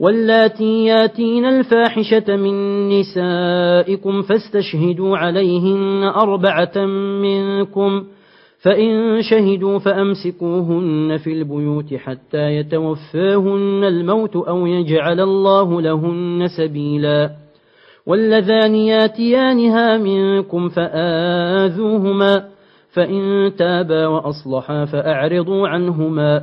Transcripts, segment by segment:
واللاتي ياتين الفاحشة من نسائكم فاستشهدوا عليهن أربعة منكم فإن شهدوا فأمسكوهن في البيوت حتى يتوفاهن الموت أو يجعل الله لهن سبيلا. واللذان ياتيانها منكم فآذوهما فإن تابا وأصلحا فأعرضوا عنهما.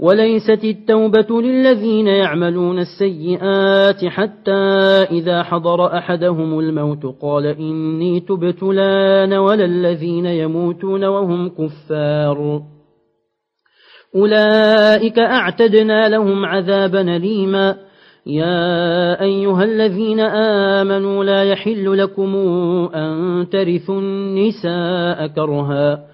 وليست التوبة للذين يعملون السيئات حتى إذا حضر أحدهم الموت قال إني تبت لأن ولا الذين يموتون وهم كفار. أولئك أعتدنا لهم عذابا ليما يا أيها الذين آمنوا لا يحل لكم أن ترثوا النساء كرها.